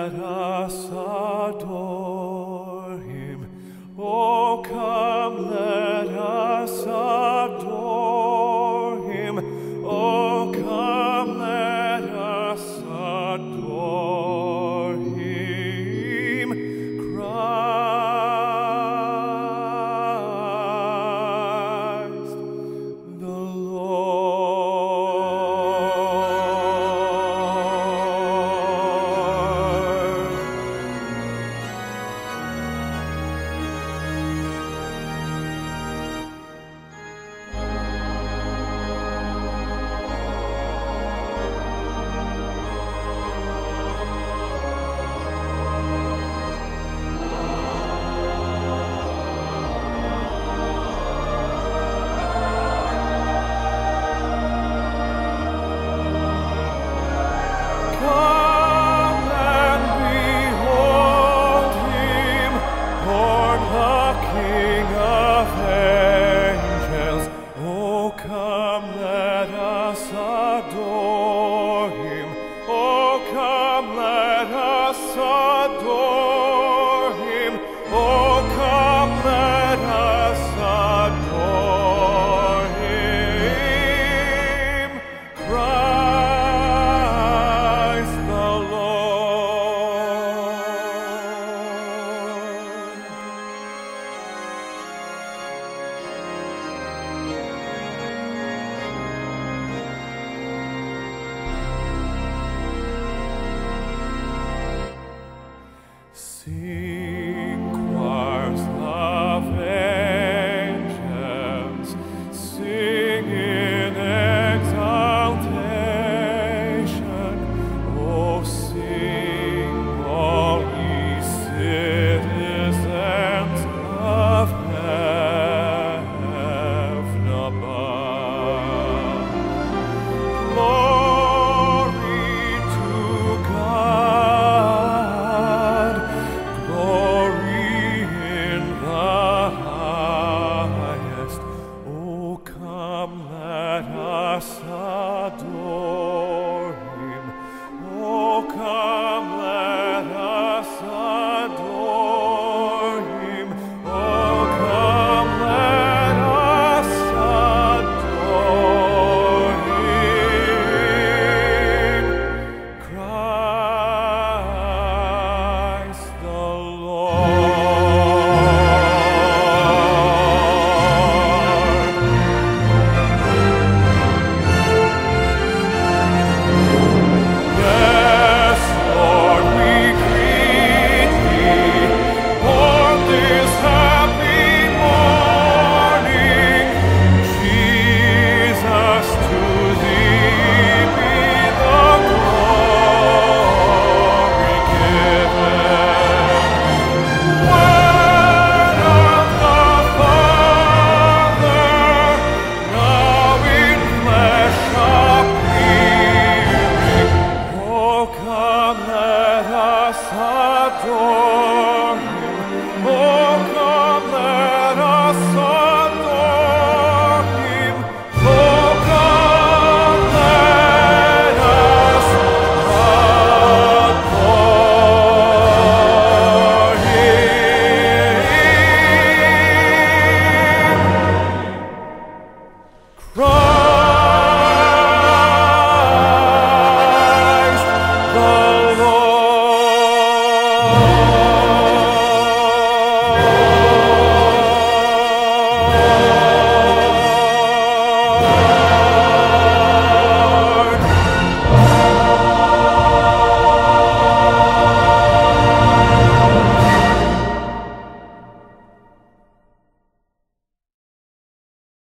Let us adore him. Oh, come, let us adore us adore. See.